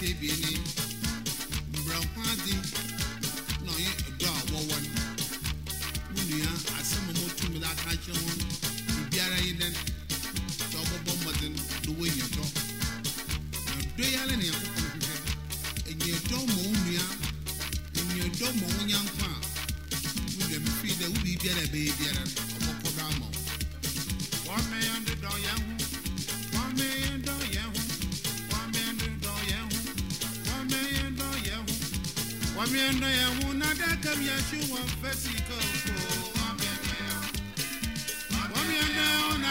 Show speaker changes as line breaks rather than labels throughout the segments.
dame mmenti ebien ni. Mbranko adi na ɔyɛ ɛdɔ a wɔwɔ no. Mo nua asɛm a motu mi de aka akyerɛ ho no, biribiara yi dɛn. Sɛ ɔbɛbɔ mmɔden na wɔanya dɔ. Na dɔ yi ara na Nyankopɔn hwehwɛ. Ɛnyɛ dɔ ma wo nua, ɛnyɛ dɔ ma wo nyɔnko a, wo nua mefiri dɛ wo biribiara a ɛbɛyɛ biara wɔmmɛyɛ wɔmmɛyɛ ndɔ yɛn ho, na daka mi ahye wɔn fɛ sika ofo, wɔmmɛyɛ ndɔ yɛn ho. Wɔmmɛyɛ ndɔ yɛn ho, na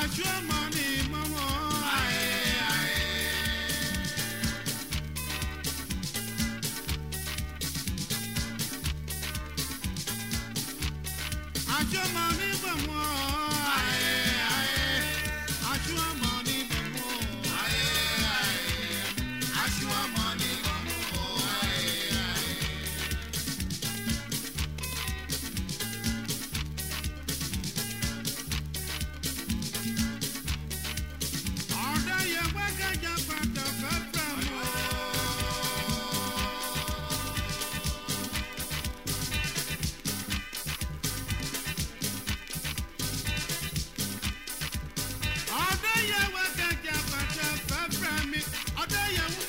Ashua money, ọdẹ.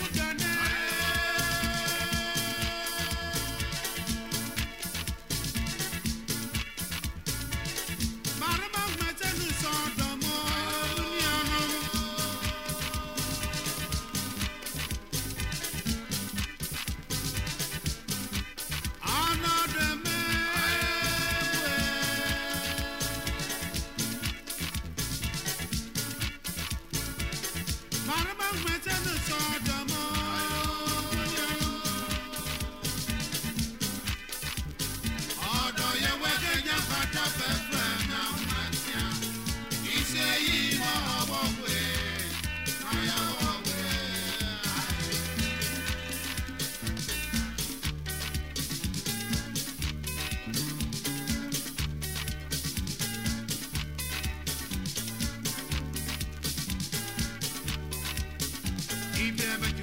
Igredi presi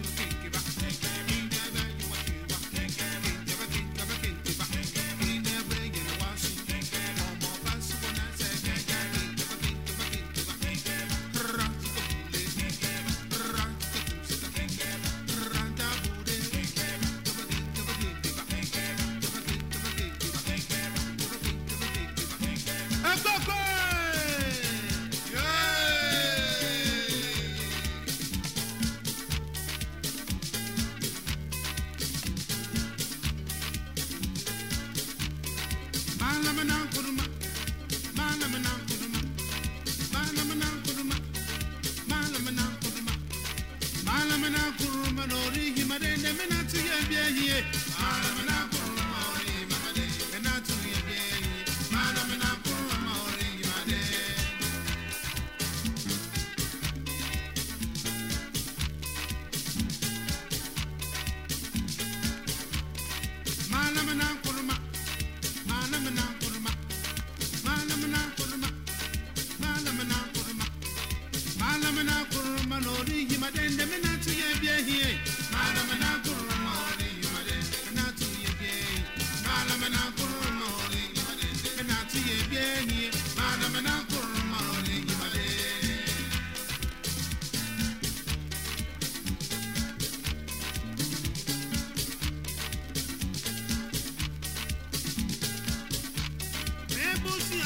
medi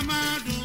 Amado